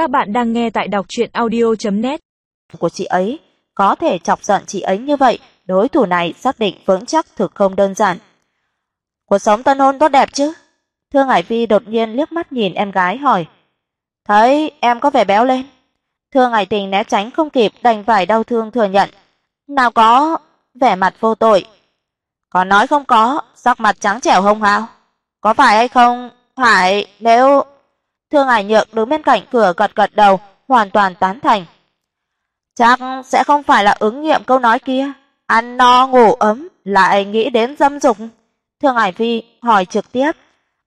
Các bạn đang nghe tại đọc chuyện audio.net Của chị ấy có thể chọc giận chị ấy như vậy, đối thủ này xác định vững chắc thực không đơn giản. Cuộc sống tân hôn tốt đẹp chứ? Thương Hải Vi đột nhiên liếc mắt nhìn em gái hỏi. Thấy em có vẻ béo lên. Thương Hải Tình né tránh không kịp đành phải đau thương thừa nhận. Nào có, vẻ mặt vô tội. Còn nói không có, sắc mặt trắng trẻo hồng hào. Có phải hay không? Phải, nếu Thương Hải Nhược đứng bên cạnh cửa gật gật đầu, hoàn toàn tán thành. Chắc sẽ không phải là ứng nghiệm câu nói kia, ăn no ngủ ấm lại nghĩ đến dâm dục. Thương Hải Vi hỏi trực tiếp,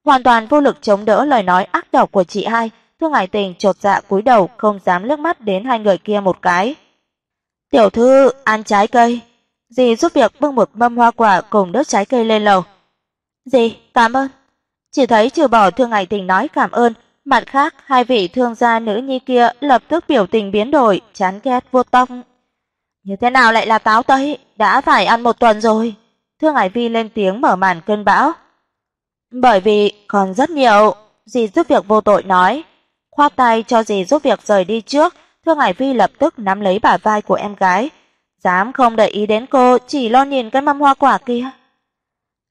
hoàn toàn vô lực chống đỡ lời nói ác độc của chị hai, Thương Hải Tình chột dạ cúi đầu không dám liếc mắt đến hai người kia một cái. "Tiểu thư, ăn trái cây." Dì giúp việc bưng một mâm hoa quả cùng đốt trái cây lên lầu. "Dì, cảm ơn." Chỉ thấy trừ bỏ Thương Hải Tình nói cảm ơn, mặt khác hai vị thương gia nữ nhi kia lập tức biểu tình biến đổi, chán ghét vô tông. Như thế nào lại là táo tây, đã phải ăn một tuần rồi. Thương Hải Vi lên tiếng mở màn cơn bão. Bởi vì còn rất nhiều, dì giúp việc vô tội nói, khoát tay cho dì giúp việc rời đi trước, Thương Hải Vi lập tức nắm lấy bả vai của em gái, dám không để ý đến cô, chỉ lo nhìn cái mâm hoa quả kia.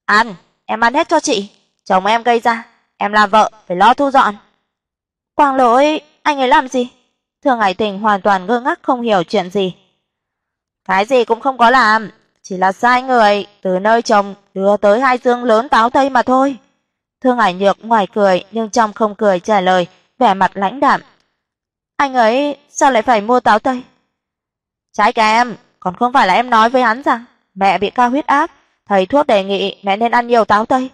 "Ăn, em ăn hết cho chị, chồng em gây ra, em làm vợ phải lo thu dọn." Quang Lỗi, anh ấy làm gì? Thương Hải Tình hoàn toàn ngơ ngác không hiểu chuyện gì. Cái gì cũng không có làm, chỉ là sai người từ nơi chồng đưa tới hai dương lớn táo tây mà thôi. Thương Hải Nhược ngoài cười nhưng trong không cười trả lời, vẻ mặt lãnh đạm. Anh ấy sao lại phải mua táo tây? Trái kem, còn không phải là em nói với hắn rằng mẹ bị cao huyết áp, thầy thuốc đề nghị mẹ nên ăn nhiều táo tây.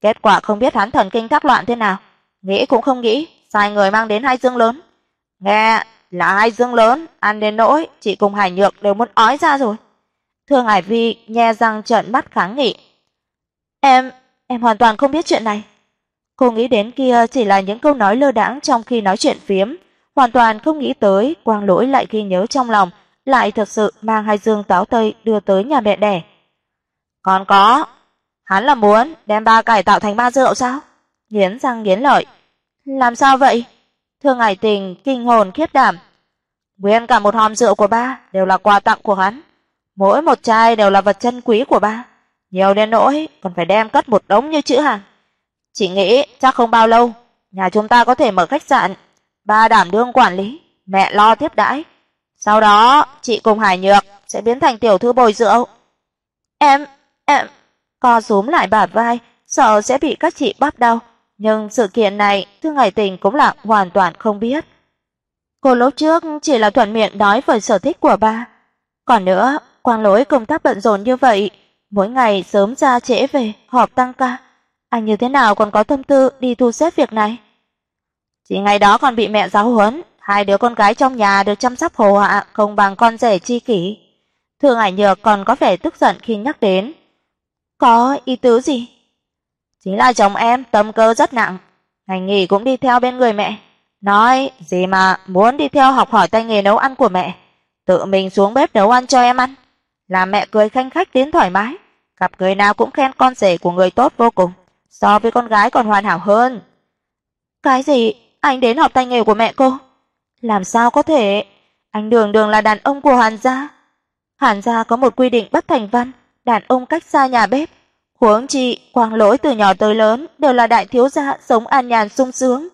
Kết quả không biết hắn thần kinh thác loạn thế nào, nghĩ cũng không nghĩ, sai người mang đến hai dương lớn. Nghe là hai dương lớn, ăn đến nỗi chị cùng Hải Nhược đều muốn ói ra rồi. Thương Hải Vi nhe răng trợn mắt kháng nghị. Em, em hoàn toàn không biết chuyện này. Cô nghĩ đến kia chỉ là những câu nói lơ đãng trong khi nói chuyện phiếm, hoàn toàn không nghĩ tới Quang Lỗi lại ghi nhớ trong lòng, lại thật sự mang hai dương táo tây đưa tới nhà mẹ đẻ. Còn có, hắn là muốn đem ba cải tạo thành ba rượu sao? Nghiến răng nghiến lợi. Làm sao vậy? Thương Hải Tình kinh hồn khiếp đảm. Nguyên cả một hòm rượu của ba đều là quà tặng của hắn, mỗi một chai đều là vật chân quý của ba, nhiều đến nỗi còn phải đem cất một đống như chữ hàng. Chị nghĩ chắc không bao lâu, nhà chúng ta có thể mở khách sạn, ba đảm đương quản lý, mẹ lo tiếp đãi. Sau đó, chị cùng Hải Nhược sẽ biến thành tiểu thư bồi rượu. Em, em co rúm lại bả vai, sợ sẽ bị các chị bắt đau, nhưng sự kiện này Thương Hải Tình cũng là hoàn toàn không biết. Cô lúc trước chỉ là thuận miệng nói về sở thích của ba. Còn nữa, Quang Lỗi công tác bận rộn như vậy, mỗi ngày sớm ra trễ về, họp tăng ca, anh như thế nào còn có tâm tư đi thu xếp việc này? Chỉ ngày đó còn bị mẹ giáo huấn, hai đứa con gái trong nhà được chăm sóc hồ hạ không bằng con rể chi kỷ. Thương Hải Nhược còn có vẻ tức giận khi nhắc đến. Có ý tứ gì? Chính là chồng em tâm cơ rất nặng, ngày nghỉ cũng đi theo bên người mẹ, nói gì mà muốn đi theo học hỏi tay nghề nấu ăn của mẹ, tự mình xuống bếp nấu ăn cho em ăn, làm mẹ cười khanh khách đến thoải mái, gặp người nào cũng khen con rể của người tốt vô cùng, so với con gái còn hoàn hảo hơn. Cái gì? Anh đến học tay nghề của mẹ cô? Làm sao có thể? Anh đường đường là đàn ông của Hàn gia. Hàn gia có một quy định bất thành văn, đàn ông cách xa nhà bếp Huống chi, Quang Lỗi từ nhỏ tới lớn đều là đại thiếu gia sống an nhàn sung sướng,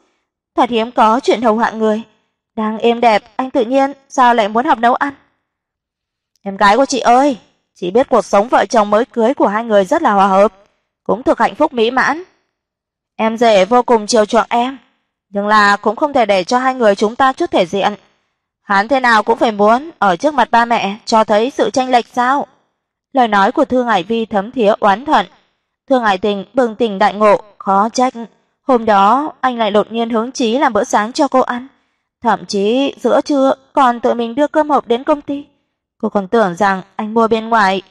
thật hiếm có chuyện hầu hạ người. Đang êm đẹp, anh tự nhiên sao lại muốn học nấu ăn? Em gái của chị ơi, chị biết cuộc sống vợ chồng mới cưới của hai người rất là hòa hợp, cũng thực hạnh phúc mỹ mãn. Em rể vô cùng chiều chuộng em, nhưng là cũng không thể để cho hai người chúng ta chút thể diện. Hắn thế nào cũng phải muốn ở trước mặt ba mẹ cho thấy sự chênh lệch sao? Lời nói của Thương Hải Vi thấm thía oán hận. Thương Hải Tình bừng tỉnh đại ngộ, khó trách hôm đó anh lại đột nhiên hứng chí làm bữa sáng cho cô ăn, thậm chí giữa trưa còn tự mình đưa cơm hộp đến công ty. Cô còn tưởng rằng anh mua bên ngoài,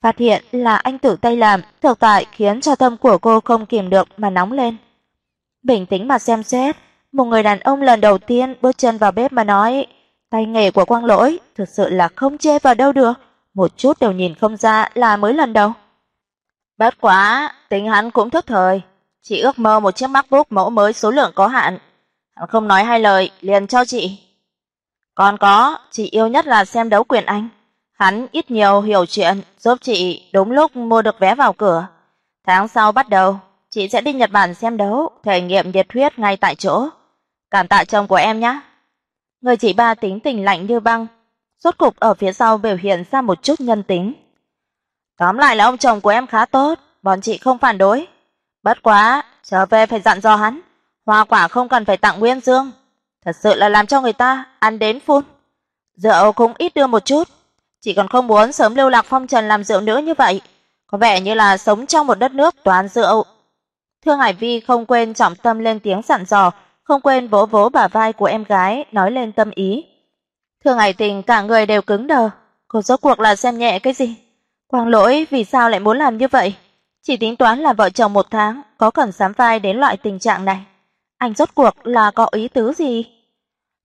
phát hiện là anh tự tay làm, thực tại khiến cho tâm của cô không kiềm được mà nóng lên. Bình tĩnh mà xem xét, một người đàn ông lần đầu tiên bước chân vào bếp mà nói, tay nghề của Quang Lỗi thực sự là không chê vào đâu được một chút đều nhìn không ra là mới lần đầu. Bất quá, tính hắn cũng thức thời, chỉ ước mơ một chiếc MacBook mẫu mới số lượng có hạn. Hắn không nói hai lời liền cho chị. Còn có, chị yêu nhất là xem đấu quyền Anh. Hắn ít nhiều hiểu chuyện, giúp chị đúng lúc mua được vé vào cửa. Tháng sau bắt đầu, chị sẽ đi Nhật Bản xem đấu, thể nghiệm nhiệt huyết ngay tại chỗ. Cảm tạ chồng của em nhé. Người chị ba tính tình lạnh như băng, rốt cục ở phía sau biểu hiện ra một chút nhân tính. Tóm lại là ông chồng của em khá tốt, bọn chị không phản đối. Bất quá, trở về phải dặn dò hắn, hoa quả không cần phải tặng Nguyên Dương, thật sự là làm cho người ta ăn đến phun. Rượu cũng ít đưa một chút, chị còn không muốn sớm lưu lạc phong trần làm rượu nữa như vậy, có vẻ như là sống trong một đất nước toàn rượu. Thương Hải Vi không quên trọng tâm lên tiếng dặn dò, không quên vỗ vỗ bả vai của em gái, nói lên tâm ý. Thương Hải Tình cả người đều cứng đờ, cô rốt cuộc là xem nhẹ cái gì? Quang Lỗi vì sao lại muốn làm như vậy? Chỉ tính toán là vợ chồng một tháng, có cần sám vai đến loại tình trạng này. Anh rốt cuộc là có ý tứ gì?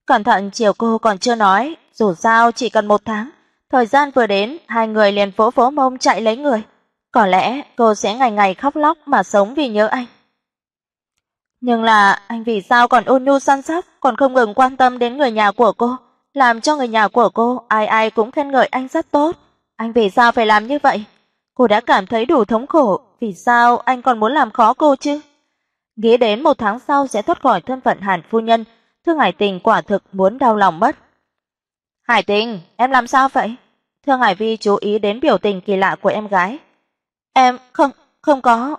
Cẩn thận chiều cô còn chưa nói, dù sao chỉ cần một tháng, thời gian vừa đến, hai người liền vỗ vỗ mông chạy lấy người. Có lẽ cô sẽ ngày ngày khóc lóc mà sống vì nhớ anh. Nhưng là anh vì sao còn ôn nhu săn sóc, còn không ngừng quan tâm đến người nhà của cô, làm cho người nhà của cô ai ai cũng khen ngợi anh rất tốt. Anh vì sao phải làm như vậy? Cô đã cảm thấy đủ thống khổ, vì sao anh còn muốn làm khó cô chứ? Nghĩ đến một tháng sau sẽ thoát khỏi thân phận Hàn phu nhân, Thương Hải Tình quả thực muốn đau lòng mất. "Hải Tình, em làm sao vậy?" Thương Hải Vi chú ý đến biểu tình kỳ lạ của em gái. "Em không, không có."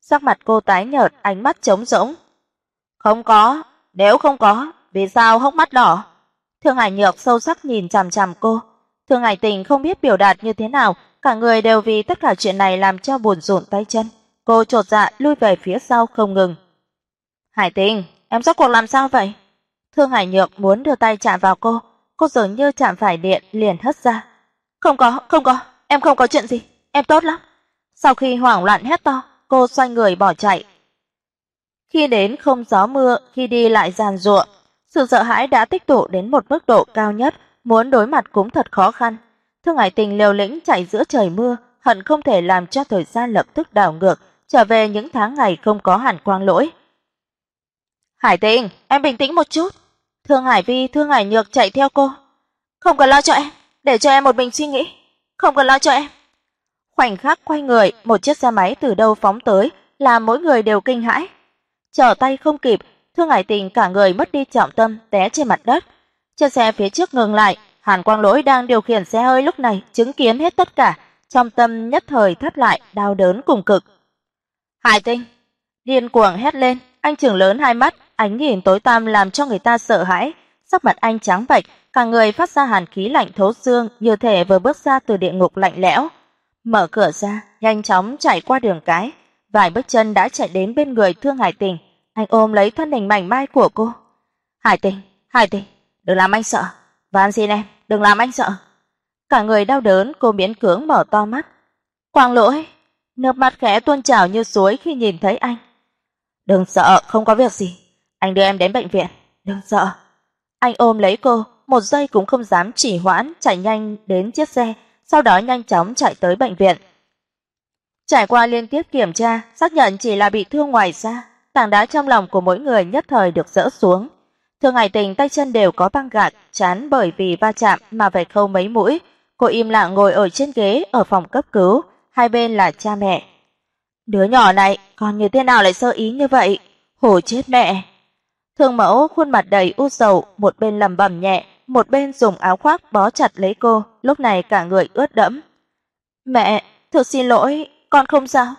Sắc mặt cô tái nhợt, ánh mắt trống rỗng. "Không có, nếu không có, vì sao hốc mắt đỏ?" Thương Hải Nhược sâu sắc nhìn chằm chằm cô. Thương Hải Tình không biết biểu đạt như thế nào, cả người đều vì tất cả chuyện này làm cho buồn rộn tay chân. Cô chột dạ lui về phía sau không ngừng. "Hải Tình, em rốt cuộc làm sao vậy?" Thương Hải Nhược muốn đưa tay chạm vào cô, cô dường như chạm phải điện liền hất ra. "Không có, không có, em không có chuyện gì, em tốt lắm." Sau khi hoảng loạn hét to, cô xoay người bỏ chạy. Khi đến không gió mưa, khi đi lại giàn ruộng, sự sợ hãi đã tích tụ đến một mức độ cao nhất, muốn đối mặt cũng thật khó khăn. Thương Hải Tình liều lĩnh chạy giữa trời mưa, hận không thể làm cho thời gian lập tức đảo ngược, trở về những tháng ngày không có Hàn Quang Lỗi. "Hải Tình, em bình tĩnh một chút." Thương Hải Vi, Thương Hải Nhược chạy theo cô. "Không cần lo cho em, để cho em một mình suy nghĩ, không cần lo cho em." Khoảnh khắc quay người, một chiếc xe máy từ đâu phóng tới, làm mỗi người đều kinh hãi. Trở tay không kịp, Thương Hải Tình cả người mất đi trọng tâm, té trên mặt đất. Chiếc xe phía trước ngừng lại, Hàn Quang Lỗi đang điều khiển xe hơi lúc này chứng kiến hết tất cả, trong tâm nhất thời thắt lại, đau đớn cùng cực. Hải Tinh, điên cuồng hét lên, anh trừng lớn hai mắt, ánh nhìn tối tăm làm cho người ta sợ hãi, sắc mặt anh trắng bệch, cả người phát ra hàn khí lạnh thấu xương, như thể vừa bước ra từ địa ngục lạnh lẽo. Mở cửa ra, nhanh chóng chạy qua đường cái, vài bước chân đã chạy đến bên người Thương Hải Tình, anh ôm lấy thân hình mảnh mai của cô. "Hải Tình, Hải Tình, đừng làm anh sợ, van xin em, đừng làm anh sợ." Cả người đau đớn, cô miễn cưỡng mở to mắt. "Quang Lỗi." Nước mắt khẽ tuôn trào như suối khi nhìn thấy anh. "Đừng sợ, không có việc gì. Anh đưa em đến bệnh viện, đừng sợ." Anh ôm lấy cô, một giây cũng không dám trì hoãn, chạy nhanh đến chiếc xe, sau đó nhanh chóng chạy tới bệnh viện. Trải qua liên tiếp kiểm tra, xác nhận chỉ là bị thương ngoài da, tảng đá trong lòng của mỗi người nhất thời được dỡ xuống. Thương Hải Tình tay chân đều có băng gạc, chán bởi vì va chạm mà phải khâu mấy mũi. Cô im lặng ngồi ở trên ghế ở phòng cấp cứu, hai bên là cha mẹ. Đứa nhỏ này còn như thế nào lại sơ ý như vậy? Hổ chết mẹ. Thương Mẫu khuôn mặt đầy u sầu, một bên lẩm bẩm nhẹ, một bên dùng áo khoác bó chặt lấy cô, lúc này cả người ướt đẫm. "Mẹ, thực xin lỗi, con không sao."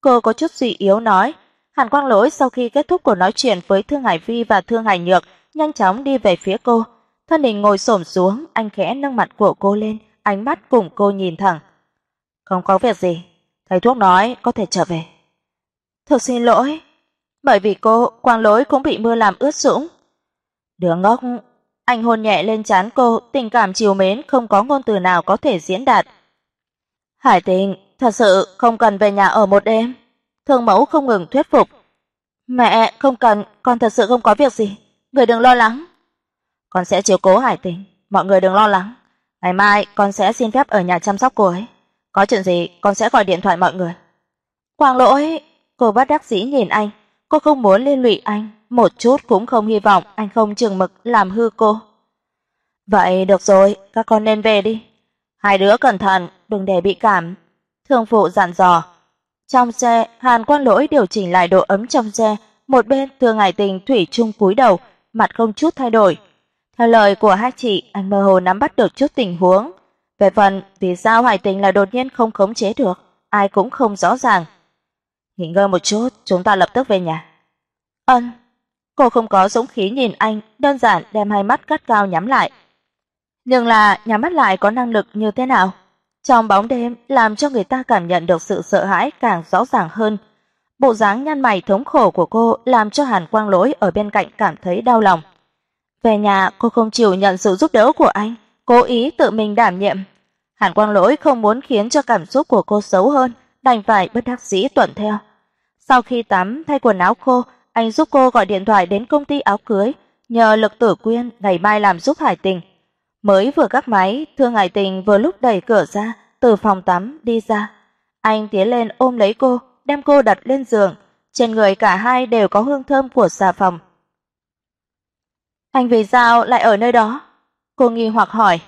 Cô có chút suy yếu nói. Hàn Quang Lỗi sau khi kết thúc cuộc nói chuyện với Thương Hải Vi và Thương Hải Nhược, nhanh chóng đi về phía cô. Thân hình ngồi xổm xuống, anh khẽ nâng mặt của cô lên, ánh mắt cùng cô nhìn thẳng. "Không có việc gì, thầy thuốc nói có thể trở về." Thật xin lỗi." Bởi vì cô, Quang Lỗi cũng bị mưa làm ướt sũng. Đứa ngốc, anh hôn nhẹ lên trán cô, tình cảm chiều mến không có ngôn từ nào có thể diễn đạt. Hải Tình, thật sự không cần về nhà ở một đêm thường mẫu không ngừng thuyết phục. Mẹ, không cần, con thật sự không có việc gì, người đừng lo lắng. Con sẽ chiếu cố Hải Tình, mọi người đừng lo lắng. Ngày mai con sẽ xin phép ở nhà chăm sóc cô ấy. Có chuyện gì con sẽ gọi điện thoại mọi người. Quang Lỗi, cô bất đắc dĩ nhìn anh, cô không muốn liên lụy anh, một chút cũng không hy vọng anh không chừng mực làm hư cô. Vậy được rồi, các con nên về đi. Hai đứa cẩn thận, đừng để bị cảm. Thương phụ dặn dò. Trong xe, Hàn Quan Lỗi điều chỉnh lại độ ấm trong xe, một bên Thương Hải Tình thủy chung cúi đầu, mặt không chút thay đổi. Theo lời của hai chị, anh mơ hồ nắm bắt được chút tình huống. Về phần vì sao Hải Tình lại đột nhiên không khống chế được, ai cũng không rõ ràng. Nghỉ ngơi một chút, chúng ta lập tức về nhà. Ân. Cô không có dũng khí nhìn anh, đơn giản đem hai mắt cắt cao nhắm lại. Nhưng là nhắm mắt lại có năng lực như thế nào? Trong bóng đêm làm cho người ta cảm nhận được sự sợ hãi càng rõ ràng hơn. Bộ dáng nhăn mày thống khổ của cô làm cho Hàn Quang Lỗi ở bên cạnh cảm thấy đau lòng. Về nhà cô không chịu nhận sự giúp đỡ của anh, cố ý tự mình đảm nhiệm. Hàn Quang Lỗi không muốn khiến cho cảm xúc của cô xấu hơn, đành phải bất đắc dĩ tuân theo. Sau khi tắm thay quần áo khô anh giúp cô gọi điện thoại đến công ty áo cưới, nhờ Lực Tử Quyên ngày mai làm giúp Hải Tình. Mới vừa gác máy, Thương Hải Tình vừa lúc đẩy cửa ra, từ phòng tắm đi ra. Anh tiến lên ôm lấy cô, đem cô đặt lên giường, trên người cả hai đều có hương thơm của xà phòng. Anh vì sao lại ở nơi đó? Cô nghi hoặc hỏi.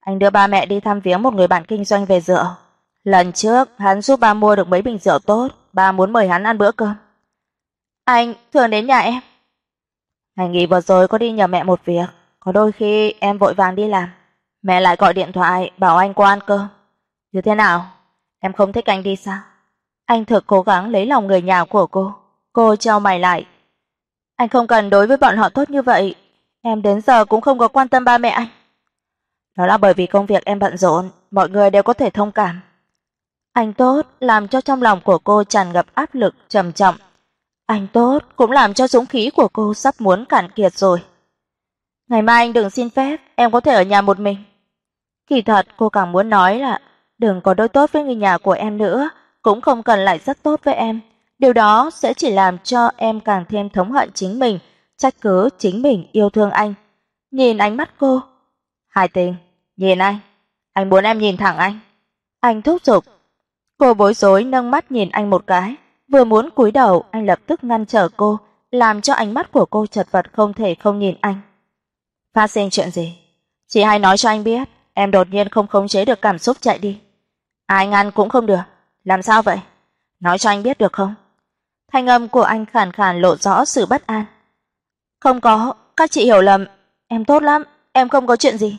Anh đưa ba mẹ đi thăm viếng một người bạn kinh doanh về rượu. Lần trước hắn giúp ba mua được mấy bình rượu tốt, ba muốn mời hắn ăn bữa cơm. Anh thường đến nhà em. Ngày nghỉ vừa rồi có đi nhờ mẹ một việc, có đôi khi em vội vàng đi làm, mẹ lại gọi điện thoại bảo anh qua ăn cơm. Như thế nào? Em không thích anh đi sao? Anh thực cố gắng lấy lòng người nhà của cô. Cô trao mày lại. Anh không cần đối với bọn họ tốt như vậy, em đến giờ cũng không có quan tâm ba mẹ anh. Đó là bởi vì công việc em bận rộn, mọi người đều có thể thông cảm. Anh tốt làm cho trong lòng của cô tràn ngập áp lực trầm trọng. Anh tốt cũng làm cho dũng khí của cô sắp muốn cạn kiệt rồi. Ngày mai anh đừng xin phép, em có thể ở nhà một mình. Kỳ thật cô càng muốn nói là đừng có đối tốt với người nhà của em nữa, cũng không cần lại rất tốt với em. Điều đó sẽ chỉ làm cho em càng thêm thống hận chính mình, trách cứ chính mình yêu thương anh. Nhìn ánh mắt cô, Hải Tình, nhìn anh, anh muốn em nhìn thẳng anh. Anh thúc giục. Cô bối rối nâng mắt nhìn anh một cái, vừa muốn cúi đầu, anh lập tức ngăn trở cô, làm cho ánh mắt của cô chật vật không thể không nhìn anh. Phát sinh chuyện gì? Chị hay nói cho anh biết, em đột nhiên không khống chế được cảm xúc chạy đi. Ai ngăn cũng không được, làm sao vậy? Nói cho anh biết được không? Thanh âm của anh khàn khàn lộ rõ sự bất an. Không có, các chị hiểu lầm, em tốt lắm, em không có chuyện gì.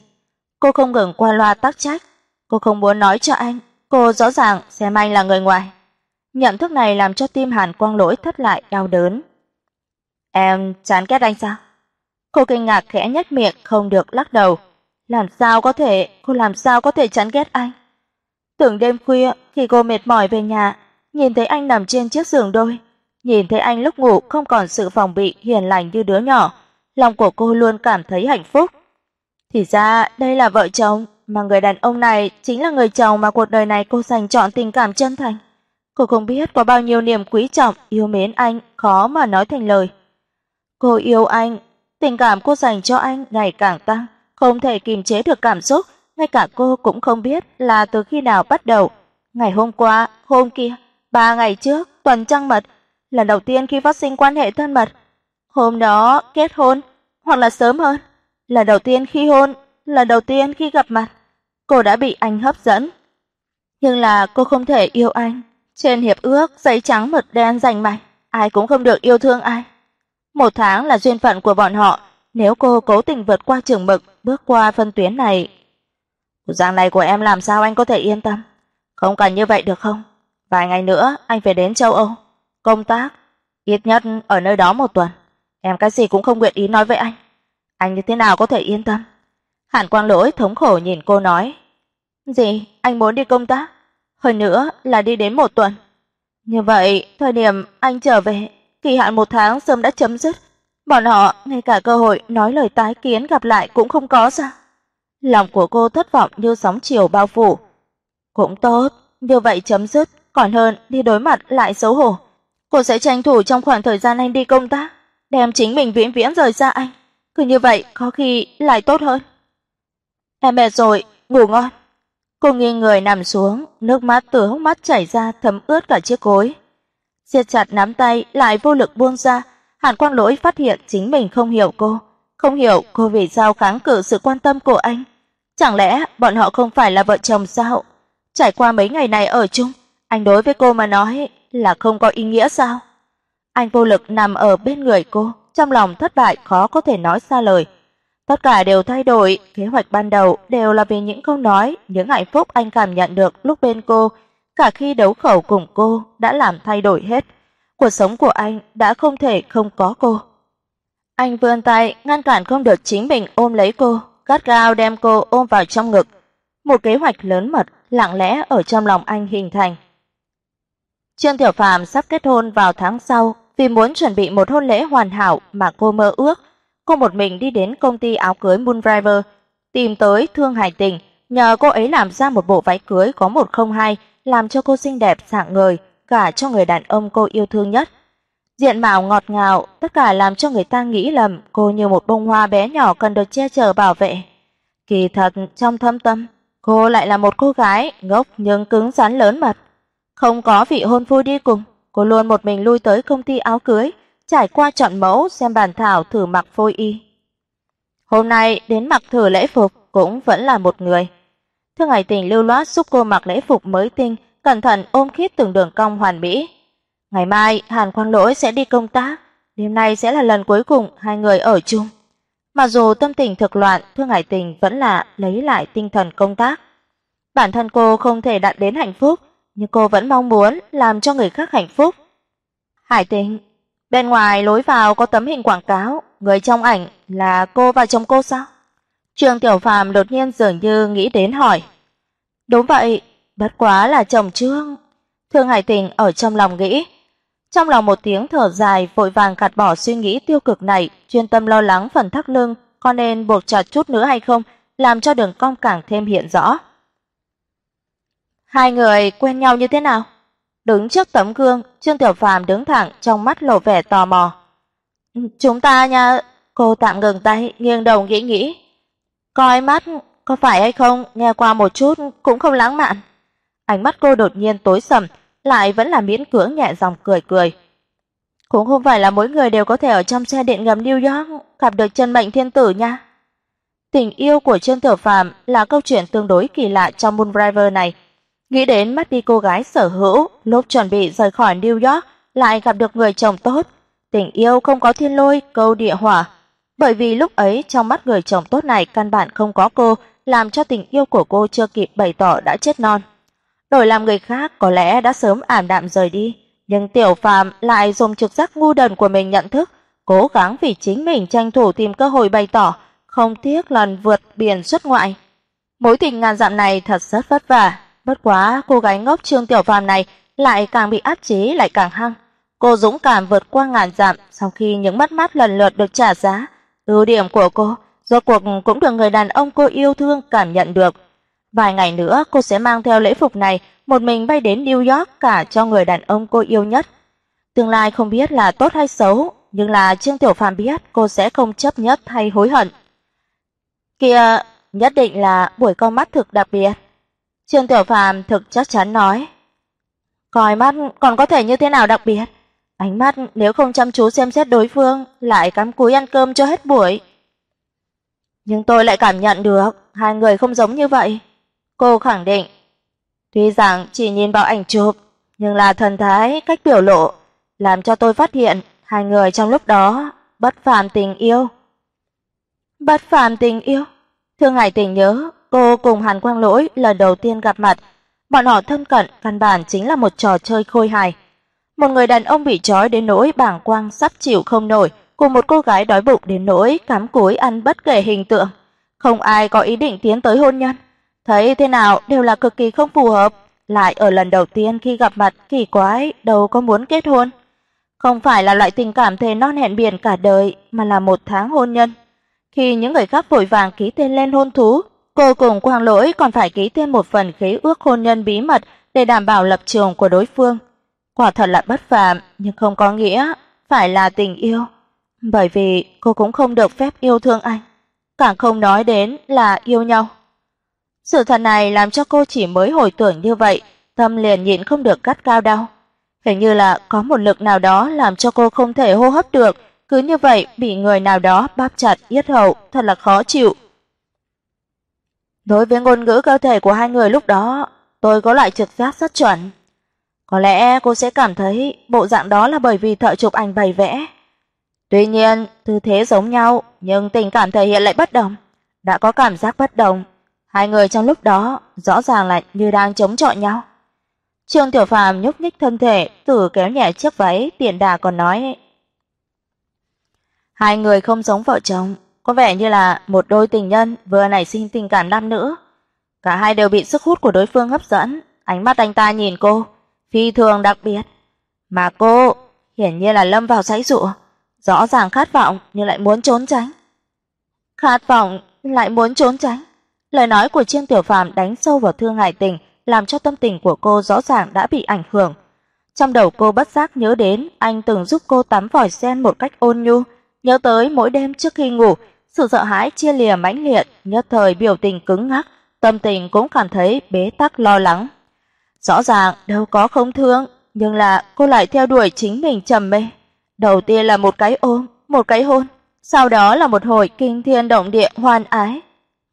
Cô không ngừng qua loa tác trách, cô không muốn nói cho anh, cô rõ ràng xem anh là người ngoài. Nhận thức này làm cho tim Hàn Quang Lỗi thất lại đau đớn. Em chán ghét anh sao? Cô kinh ngạc khẽ nhếch miệng không được lắc đầu. Làm sao có thể, cô làm sao có thể chán ghét anh? Tưởng đêm khuya khi cô mệt mỏi về nhà, nhìn thấy anh nằm trên chiếc giường đôi, nhìn thấy anh lúc ngủ không còn sự phòng bị hiền lành như đứa nhỏ, lòng của cô luôn cảm thấy hạnh phúc. Thì ra đây là vợ chồng, mà người đàn ông này chính là người chồng mà cuộc đời này cô dành chọn tình cảm chân thành. Cô không biết có bao nhiêu niềm quý trọng, yêu mến anh khó mà nói thành lời. Cô yêu anh, tình cảm cô dành cho anh ngày càng tăng, không thể kiềm chế được cảm xúc, ngay cả cô cũng không biết là từ khi nào bắt đầu. Ngày hôm qua, hôm kia, ba ngày trước, tuần trăng mật, lần đầu tiên khi phát sinh quan hệ thân mật. Hôm đó kết hôn, hoặc là sớm hơn, lần đầu tiên khi hôn, lần đầu tiên khi gặp mặt, cô đã bị anh hấp dẫn. Nhưng là cô không thể yêu anh. Trên hiệp ước giấy trắng mực đen rành mạch, ai cũng không được yêu thương ai. Một tháng là duyên phận của bọn họ, nếu cô cố tình vượt qua chừng mực, bước qua phân tuyến này, dạng này của em làm sao anh có thể yên tâm? Không cần như vậy được không? Vài ngày nữa anh phải đến châu Âu công tác, ít nhất ở nơi đó một tuần. Em cái gì cũng không nguyện ý nói với anh. Anh như thế nào có thể yên tâm? Hàn Quang Lỗi thống khổ nhìn cô nói, "Gì? Anh muốn đi công tác? Hơn nữa là đi đến một tuần." Như vậy, thời điểm anh trở về, kỳ hạn một tháng sớm đã chấm dứt. Bọn họ ngay cả cơ hội nói lời tái kiến gặp lại cũng không có sao? Lòng của cô thất vọng như sóng chiều bao phủ. Cũng tốt, như vậy chấm dứt, còn hơn đi đối mặt lại xấu hổ. Cô sẽ tranh thủ trong khoảng thời gian anh đi công tác, đem chính mình vĩnh viễn rời xa anh. Cứ như vậy có khi lại tốt hơn. Em mệt rồi, ngủ ngon. Cô nghiêng người nằm xuống, nước mắt từ hốc mắt chảy ra thấm ướt cả chiếc gối siết chặt nắm tay lại vô lực buông ra. Hàn Quang Lỗi phát hiện chính mình không hiểu cô, không hiểu cô vì sao kháng cự sự quan tâm của anh. Chẳng lẽ bọn họ không phải là vợ chồng sao? Trải qua mấy ngày này ở chung, anh đối với cô mà nói là không có ý nghĩa sao? Anh vô lực nằm ở bên người cô, trong lòng thất bại khó có thể nói ra lời. Tất cả đều thay đổi, kế hoạch ban đầu đều là vì những câu nói, những hạnh phúc anh cảm nhận được lúc bên cô, cả khi đấu khẩu cùng cô đã làm thay đổi hết. Cuộc sống của anh đã không thể không có cô. Anh vươn tay ngăn cản không được chính mình ôm lấy cô, gắt gao đem cô ôm vào trong ngực. Một kế hoạch lớn mật lặng lẽ ở trong lòng anh hình thành. Trương Tiểu Phàm sắp kết hôn vào tháng sau, vì muốn chuẩn bị một hôn lễ hoàn hảo mà cô mơ ước, cô một mình đi đến công ty áo cưới Moonriver, tìm tới Thương Hải Tình, nhờ cô ấy làm ra một bộ váy cưới có 102, làm cho cô xinh đẹp rạng ngời, cả cho người đàn ông cô yêu thương nhất. Diện mạo ngọt ngào, tất cả làm cho người ta nghĩ lầm cô như một bông hoa bé nhỏ cần được che chở bảo vệ. Kỳ thật trong thâm tâm, cô lại là một cô gái ngốc nhưng cứng rắn lớn mật. Không có vị hôn phu đi cùng, cô luôn một mình lui tới công ty áo cưới, trải qua chọn mẫu xem bản thảo thử mặc phôi y. Hôm nay đến mặc thử lễ phục cũng vẫn là một người. Thương Hải Tình lưu loát giúp cô mặc lễ phục mới tinh, cẩn thận ôm khít từng đường cong hoàn mỹ. Ngày mai Hàn Quang Lỗi sẽ đi công tác, đêm nay sẽ là lần cuối cùng hai người ở chung. Mặc dù tâm tình thực loạn, Thương Hải Tình vẫn là lấy lại tinh thần công tác. Bản thân cô không thể đạt đến hạnh phúc, nhưng cô vẫn mong muốn làm cho người khác hạnh phúc. Hải Tình, bên ngoài lối vào có tấm hình quảng cáo, người trong ảnh là cô và chồng cô sao? Trương Tiểu Phàm đột nhiên dường như nghĩ đến hỏi. Đúng vậy, bất quá là chồng Trương. Thương Hải Tình ở trong lòng nghĩ. Trong lòng một tiếng thở dài, vội vàng gạt bỏ suy nghĩ tiêu cực này, chuyên tâm lo lắng phần thắt lưng, có nên buộc chặt chút nữa hay không, làm cho đường cong càng thêm hiện rõ. Hai người quen nhau như thế nào? Đứng trước tấm gương, Trương Tiểu Phàm đứng thẳng, trong mắt lộ vẻ tò mò. "Chúng ta nha." Cô tạm ngừng tay, nghiêng đầu nghĩ nghĩ. Coi mắt, có phải hay không, nghe qua một chút cũng không lãng mạn. Ánh mắt cô đột nhiên tối sầm, lại vẫn là miễn cưỡng nhẹ giọng cười cười. Cũng không phải là mỗi người đều có thể ở trong xe điện ngầm New York gặp được chân mệnh thiên tử nha. Tình yêu của Trương Tiểu Phàm là câu chuyện tương đối kỳ lạ trong Moonriver này. Nghĩ đến mắt đi cô gái sở hữu, lúc chuẩn bị rời khỏi New York lại gặp được người chồng tốt, tình yêu không có thiên lôi, câu địa hỏa, bởi vì lúc ấy trong mắt người chồng tốt này căn bản không có cô, làm cho tình yêu của cô chưa kịp bày tỏ đã chết non. Đổi làm người khác có lẽ đã sớm ảm đạm rời đi, nhưng Tiểu Phàm lại dùng trực giác ngu đần của mình nhận thức, cố gắng vì chính mình tranh thủ tìm cơ hội bày tỏ, không tiếc lần vượt biển xuất ngoại. Mối tình ngàn dặm này thật rất vất vả, bất quá cô gái ngốc Trương Tiểu Phàm này lại càng bị áp chế lại càng hăng. Cô dũng cảm vượt qua ngàn dặm sau khi những mất mát lần lượt được trả giá, ưu điểm của cô rốt cuộc cũng được người đàn ông cô yêu thương cảm nhận được. Vài ngày nữa cô sẽ mang theo lễ phục này một mình bay đến New York cả cho người đàn ông cô yêu nhất. Tương lai không biết là tốt hay xấu, nhưng là Trương Tiểu Phàm biết cô sẽ không chấp nhất hay hối hận. Kia, nhất định là buổi con mắt thực đặc biệt. Trương Tiểu Phàm thực chắc chắn nói. Coi mắt còn có thể như thế nào đặc biệt? Ánh mắt nếu không chăm chú xem xét đối phương, lại cắm cúi ăn cơm cho hết buổi. Nhưng tôi lại cảm nhận được hai người không giống như vậy. Cô khẳng định. Tuy rằng chỉ nhìn vào ảnh chụp, nhưng là thần thái, cách biểu lộ làm cho tôi phát hiện hai người trong lúc đó bất phàm tình yêu. Bất phàm tình yêu? Thương Hải Tình nhớ, cô cùng Hàn Quang Lỗi lần đầu tiên gặp mặt, bọn họ thân cận căn bản chính là một trò chơi khôi hài. Một người đàn ông bị trói đến nỗi bảng quang sắp chịu không nổi, cùng một cô gái đói bụng đến nỗi cắm cúi ăn bất kể hình tượng, không ai có ý định tiến tới hôn nhân. Thấy thế nào đều là cực kỳ không phù hợp, lại ở lần đầu tiên khi gặp mặt kỳ quái đâu có muốn kết hôn. Không phải là loại tình cảm thề non hẹn biển cả đời, mà là một tháng hôn nhân. Khi những người khác vội vàng ký tên lên hôn thú, cô cùng Quang Lỗi còn phải ký thêm một phần khế ước hôn nhân bí mật để đảm bảo lập trường của đối phương. Quả thật là bất phàm, nhưng không có nghĩa phải là tình yêu, bởi vì cô cũng không được phép yêu thương anh, càng không nói đến là yêu nhau. Sự thật này làm cho cô chỉ mới hồi tưởng như vậy, tâm liền nhịn không được cắt cao đau. Hình như là có một lực nào đó làm cho cô không thể hô hấp được, cứ như vậy bị người nào đó bóp chặt yết hầu, thật là khó chịu. Đối với ngôn ngữ cơ thể của hai người lúc đó, tôi có loại trực giác rất chuẩn. Có lẽ cô sẽ cảm thấy bộ dạng đó là bởi vì thợ chụp ảnh bày vẽ. Tuy nhiên, tư thế giống nhau, nhưng tình cảm thể hiện lại bất đồng. Đã có cảm giác bất đồng, hai người trong lúc đó rõ ràng là như đang chống chọi nhau. Trương Tiểu Phàm nhúc nhích thân thể, tự kéo nhẹ chiếc váy, tiện đà còn nói: Hai người không giống vợ chồng, có vẻ như là một đôi tình nhân vừa nảy sinh tình cảm nam nữ. Cả hai đều bị sức hút của đối phương hấp dẫn, ánh mắt anh ta nhìn cô phi thường đặc biệt, mà cô hiển nhiên là lâm vào giãy giụa, rõ ràng khát vọng nhưng lại muốn trốn tránh. Khát vọng lại muốn trốn tránh. Lời nói của Trương Tiểu Phàm đánh sâu vào Thương Hải Tình, làm cho tâm tình của cô rõ ràng đã bị ảnh hưởng. Trong đầu cô bất giác nhớ đến anh từng giúp cô tắm vòi sen một cách ôn nhu, nhớ tới mỗi đêm trước khi ngủ, sự sợ hãi chia lìa mãnh liệt, nhất thời biểu tình cứng ngắc, tâm tình cũng cảm thấy bế tắc lo lắng. Rõ ràng đâu có không thương, nhưng là cô lại theo đuổi chính mình trầm mê. Đầu tiên là một cái ôm, một cái hôn, sau đó là một hồi kinh thiên động địa hoan ái.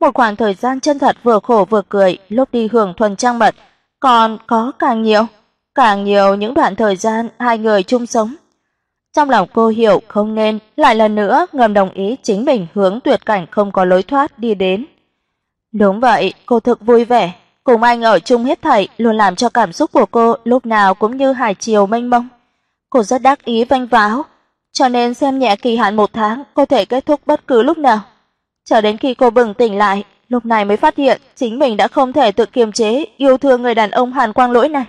Một khoảng thời gian chân thật vừa khổ vừa cười, lúc đi hưởng thuần trăng mật, còn có càng nhiều, càng nhiều những đoạn thời gian hai người chung sống. Trong lòng cô hiểu không nên lại lần nữa ngầm đồng ý chính mình hướng tuyệt cảnh không có lối thoát đi đến. Đúng vậy, cô thực vui vẻ, cùng anh ở chung hết thảy luôn làm cho cảm xúc của cô lúc nào cũng như hải triều mênh mông. Cô rất đắc ý vênh váo, cho nên xem nhẹ kỳ hạn một tháng có thể kết thúc bất cứ lúc nào. Cho đến khi cô bừng tỉnh lại, lúc này mới phát hiện chính mình đã không thể tự kiềm chế yêu thương người đàn ông Hàn Quang Lỗi này.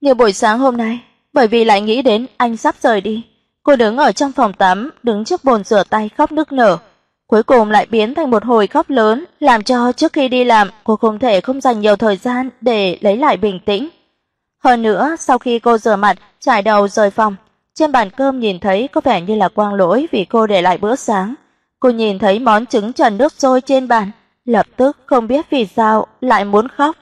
Như buổi sáng hôm nay, bởi vì lại nghĩ đến anh sắp rời đi, cô đứng ở trong phòng tắm, đứng trước bồn rửa tay khóc nức nở, cuối cùng lại biến thành một hồi khóc lớn, làm cho trước khi đi làm, cô không thể không dành nhiều thời gian để lấy lại bình tĩnh. Hơn nữa, sau khi cô rửa mặt, trải đầu rời phòng, trên bàn cơm nhìn thấy có vẻ như là quang lỗi vì cô để lại bữa sáng. Cô nhìn thấy món trứng trần nước sôi trên bàn, lập tức không biết vì sao lại muốn khóc.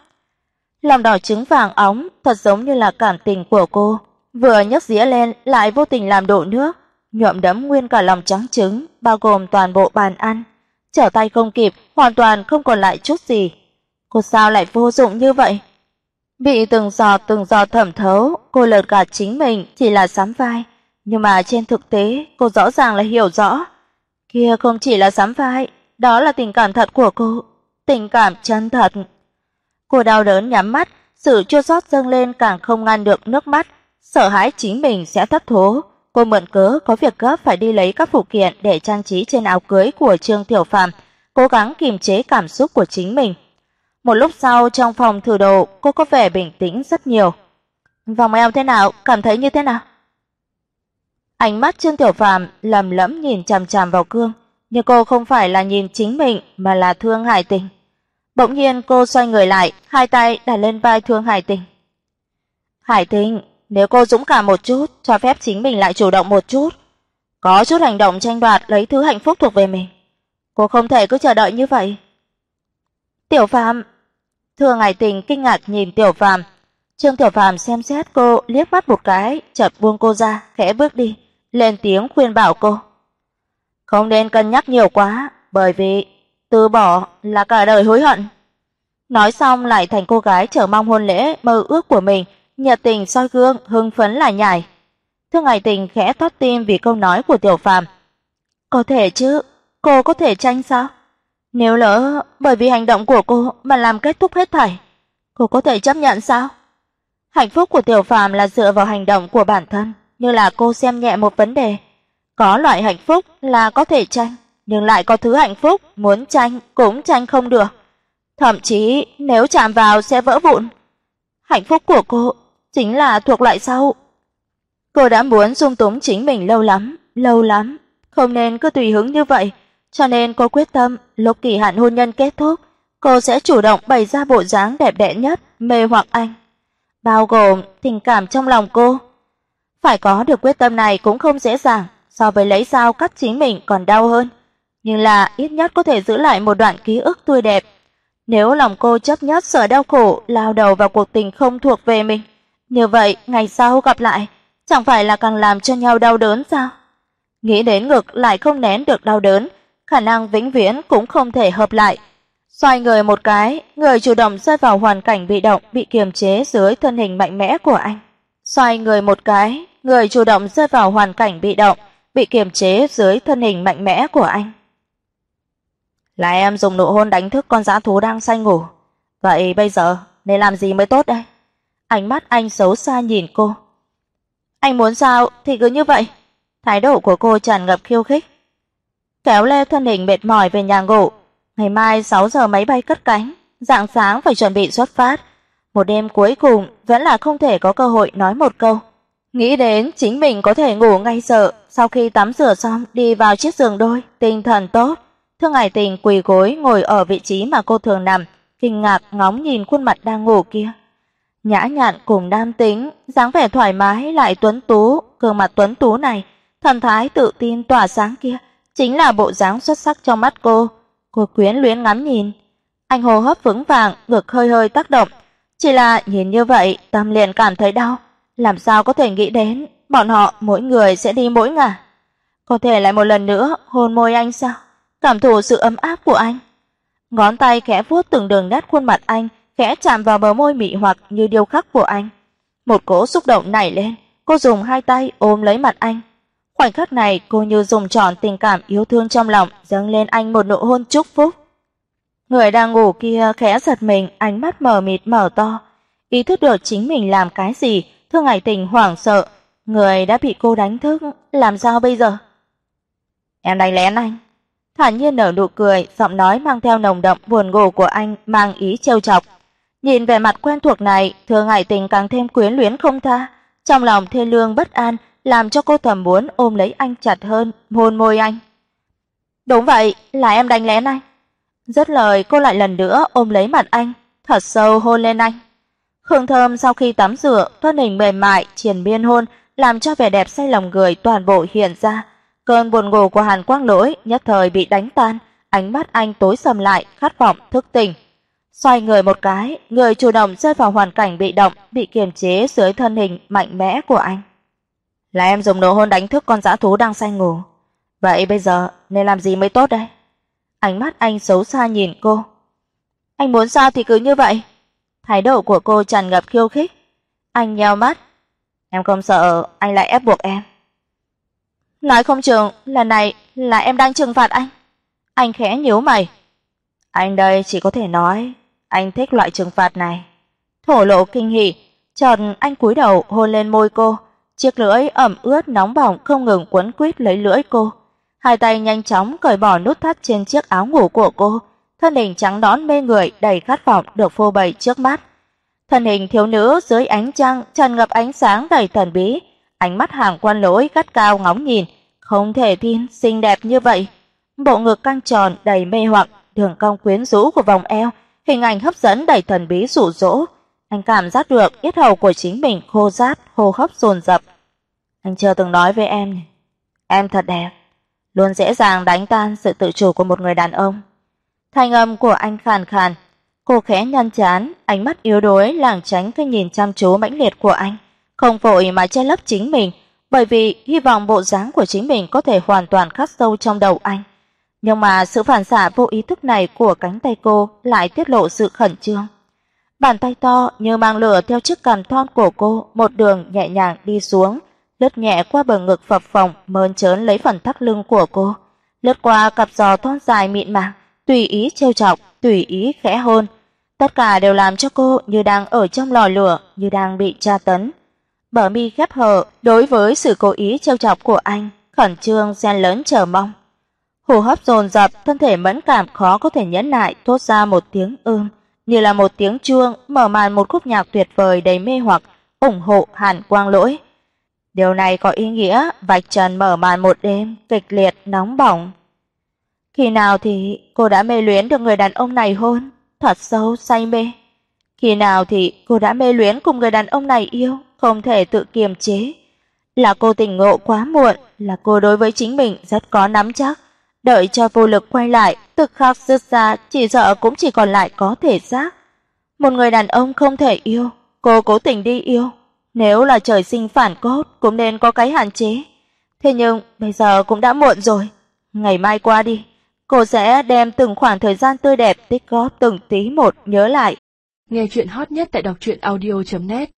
Lòng đỏ trứng vàng óng thật giống như là cảm tình của cô, vừa nhấc dĩa lên lại vô tình làm đổ nước, nhuộm đẫm nguyên cả lòng trắng trứng, bao gồm toàn bộ bàn ăn. Trở tay không kịp, hoàn toàn không còn lại chút gì. Cô sao lại vô dụng như vậy? Bị từng giọt từng giọt thẩm thấu, cô lợt cả chính mình chỉ là sắm vai, nhưng mà trên thực tế, cô rõ ràng là hiểu rõ, kia không chỉ là sắm vai, đó là tình cảm thật của cô, tình cảm chân thật. Cô đau đớn nhắm mắt, sự chua xót dâng lên càng không ngăn được nước mắt, sợ hãi chính mình sẽ thất thố. Cô mượn cớ có việc gấp phải đi lấy các phụ kiện để trang trí trên áo cưới của Trương Tiểu Phàm, cố gắng kiềm chế cảm xúc của chính mình. Một lúc sau trong phòng thử đồ, cô có vẻ bình tĩnh rất nhiều. "Vòng eo thế nào, cảm thấy như thế nào?" Ánh mắt Trương Tiểu Phàm lầm lẫm nhìn chằm chằm vào gương, nhưng cô không phải là nhìn chính mình mà là Thương Hải Tình. Bỗng nhiên cô xoay người lại, hai tay đặt lên vai Thương Hải Tình. "Hải Tình, nếu cô dũng cảm một chút, cho phép chính mình lại chủ động một chút, có chút hành động tranh đoạt lấy thứ hạnh phúc thuộc về mình. Cô không thể cứ chờ đợi như vậy." "Tiểu Phàm." Thừa Ngải Tình kinh ngạc nhìn Tiểu Phàm. Trương Tiểu Phàm xem xét cô liếc mắt một cái, chợt buông cô ra, khẽ bước đi lên tiếng khuyên bảo cô. Không nên cân nhắc nhiều quá, bởi vì từ bỏ là cả đời hối hận. Nói xong lại thành cô gái chờ mong hôn lễ mơ ước của mình, Nhật tình soi gương, hưng phấn lại nhảy. Thương Ngải Tình khẽ thót tim vì câu nói của Tiểu Phàm. Có thể chứ, cô có thể tranh sao? Nếu lỡ bởi vì hành động của cô mà làm kết thúc hết thảy, cô có thể chấp nhận sao? Hạnh phúc của Tiểu Phàm là dựa vào hành động của bản thân, như là cô xem nhẹ một vấn đề. Có loại hạnh phúc là có thể tranh, nhưng lại có thứ hạnh phúc muốn tranh cũng tranh không được. Thậm chí nếu chạm vào sẽ vỡ vụn. Hạnh phúc của cô chính là thuộc loại sau. Cô đã muốn dung túng chính mình lâu lắm, lâu lắm, không nên cứ tùy hứng như vậy, cho nên cô quyết tâm lúc kỳ hạn hôn nhân kết thúc, cô sẽ chủ động bày ra bộ dáng đẹp đẽ nhất mê hoặc anh, bao gồm tình cảm trong lòng cô. Phải có được quyết tâm này cũng không dễ dàng, so với lấy dao cắt chính mình còn đau hơn, nhưng là ít nhất có thể giữ lại một đoạn ký ức tươi đẹp. Nếu lòng cô chấp nhất sợ đau khổ lao đầu vào cuộc tình không thuộc về mình, như vậy, ngày sau gặp lại, chẳng phải là càng làm cho nhau đau đớn sao? Nghĩ đến ngực lại không nén được đau đớn, khả năng vĩnh viễn cũng không thể hợp lại. Xoay người một cái, người chủ động rơi vào hoàn cảnh bị động, bị kiềm chế dưới thân hình mạnh mẽ của anh. Xoay người một cái, người chủ động rơi vào hoàn cảnh bị động, bị kiềm chế dưới thân hình mạnh mẽ của anh. Là em dùng nụ hôn đánh thức con dã thú đang say ngủ. Vậy bây giờ nên làm gì mới tốt đây? Ánh mắt anh xấu xa nhìn cô. Anh muốn sao thì cứ như vậy. Thái độ của cô tràn ngập khiêu khích. Kéo lê thân hình mệt mỏi về nhà ngủ, ngày mai 6 giờ máy bay cất cánh, rạng sáng phải chuẩn bị xuất phát. Một đêm cuối cùng vẫn là không thể có cơ hội nói một câu. Nghĩ đến chính mình có thể ngủ ngay giờ, sau khi tắm rửa xong đi vào chiếc giường đôi, tinh thần tốt. Thương Hải Tình quỳ gối ngồi ở vị trí mà cô thường nằm, kinh ngạc ngóng nhìn khuôn mặt đang ngủ kia. Nhã nhặn cùng nam tính, dáng vẻ thoải mái lại tuấn tú, gương mặt tuấn tú này, thần thái tự tin tỏa sáng kia, chính là bộ dáng xuất sắc trong mắt cô. Cô quyến luyến ngắm nhìn, anh hô hấp vững vàng, ngực hơi hơi tác động, chỉ là nhìn như vậy, tâm liền cảm thấy đau, làm sao có thể nghĩ đến bọn họ mỗi người sẽ đi mỗi ngả. Có thể lại một lần nữa hôn môi anh sao? Cảm thụ sự ấm áp của anh. Ngón tay khẽ vuốt từng đường nét khuôn mặt anh, khẽ chạm vào bờ môi mị hoặc như điêu khắc của anh. Một cỗ xúc động nảy lên, cô dùng hai tay ôm lấy mặt anh. Khoảnh khắc này, cô như dùng trọn tình cảm yêu thương trong lòng dâng lên anh một nụ hôn chúc phúc. Người đang ngủ kia khẽ giật mình, ánh mắt mờ mịt mở to, ý thức được chính mình làm cái gì, Thương Ngải Tình hoảng sợ, người đã bị cô đánh thức, làm sao bây giờ? Em đánh lén anh. Thản nhiên nở nụ cười, giọng nói mang theo nồng đậm buồn ngủ của anh mang ý trêu chọc. Nhìn vẻ mặt quen thuộc này, Thương Hải Tình càng thêm quyến luyến không tha, trong lòng thê lương bất an, làm cho cô thầm muốn ôm lấy anh chặt hơn, hôn môi anh. Đúng vậy, là em đánh lén anh. Dứt lời, cô lại lần nữa ôm lấy mặt anh, thật sâu hôn lên anh. Hương thơm sau khi tắm rửa, thân hình mềm mại triền miên hôn, làm cho vẻ đẹp say lòng người toàn bộ hiện ra. Cơn buồn ngủ của Hàn Quang Lỗi nhất thời bị đánh tan, ánh mắt anh tối sầm lại, khát vọng thức tỉnh. Xoay người một cái, người chủ động rơi vào hoàn cảnh bị động, bị kiềm chế dưới thân hình mạnh mẽ của anh. Là em dùng nụ hôn đánh thức con dã thú đang say ngủ. Vậy bây giờ nên làm gì mới tốt đây? Ánh mắt anh xấu xa nhìn cô. Anh muốn sao thì cứ như vậy. Thái độ của cô tràn ngập khiêu khích. Anh nheo mắt. Em không sợ anh lại ép buộc em. Nói không chừng lần này là em đang trừng phạt anh. Anh khẽ nhíu mày. Anh đây chỉ có thể nói anh thích loại trừng phạt này. Thổ lộ kinh hỉ, chợt anh cúi đầu hôn lên môi cô, chiếc lưỡi ẩm ướt nóng bỏng không ngừng quấn quýt lấy lưỡi cô. Hai tay nhanh chóng cởi bỏ nút thắt trên chiếc áo ngủ của cô, thân hình trắng đón mê người đầy khát vọng được phô bày trước mắt. Thân hình thiếu nữ dưới ánh trăng tràn ngập ánh sáng đầy thần bí, ánh mắt hàng quan lỗi gắt cao ngóng nhìn, không thể tin xinh đẹp như vậy. Bộ ngực căng tròn đầy mê hoặc, đường cong quyến rũ của vòng eo, hình ảnh hấp dẫn đầy thần bí dụ dỗ. Anh cảm giác được yết hầu của chính mình khô rát, hô hấp dồn dập. Anh chưa từng nói với em, em thật đẹp, luôn dễ dàng đánh tan sự tự chủ của một người đàn ông. Thanh âm của anh khàn khàn, cô khẽ nhăn chán, ánh mắt yếu đuối lảng tránh cái nhìn chăm chú mãnh liệt của anh, không vội mà che lấp chính mình, bởi vì hy vọng bộ dáng của chính mình có thể hoàn toàn khắc sâu trong đầu anh. Nhưng mà sự phản xạ vô ý thức này của cánh tay cô lại tiết lộ sự khẩn trương. Bàn tay to như mang lửa theo chiếc cằm thon của cô, một đường nhẹ nhàng đi xuống, lướt nhẹ qua bờ ngực phập phồng mơn trớn lấy phần thắt lưng của cô, lướt qua cặp giò thon dài mịn màng, tùy ý trêu chọc, tùy ý khẽ hôn. Tất cả đều làm cho cô như đang ở trong lò lửa, như đang bị tra tấn. Bờ mi khép hờ đối với sự cố ý trêu chọc của anh, khẩn trương xen lớn chờ mong. Hô hấp dồn dập, thân thể mẫn cảm khó có thể nhẫn nại thốt ra một tiếng ưm, như là một tiếng chuông mở màn một khúc nhạc tuyệt vời đầy mê hoặc, ủng hộ Hàn Quang Lỗi. Điều này có ý nghĩa vạch trần mở màn một đêm kịch liệt nóng bỏng. Khi nào thì cô đã mê luyến được người đàn ông này hôn, thật sâu say mê. Khi nào thì cô đã mê luyến cùng người đàn ông này yêu, không thể tự kiềm chế. Là cô tỉnh ngộ quá muộn, là cô đối với chính mình rất có nắm chắc, đợi cho vô lực quay lại, tức khắc dứt ra, chỉ sợ cũng chỉ còn lại có thể xác. Một người đàn ông không thể yêu, cô cố tình đi yêu, Nếu là trời sinh phản cốt cũng nên có cái hạn chế. Thế nhưng bây giờ cũng đã muộn rồi. Ngày mai qua đi, cô sẽ đem từng khoảng thời gian tươi đẹp tích góp từng tí một nhớ lại. Nghe chuyện hot nhất tại đọc truyện audio net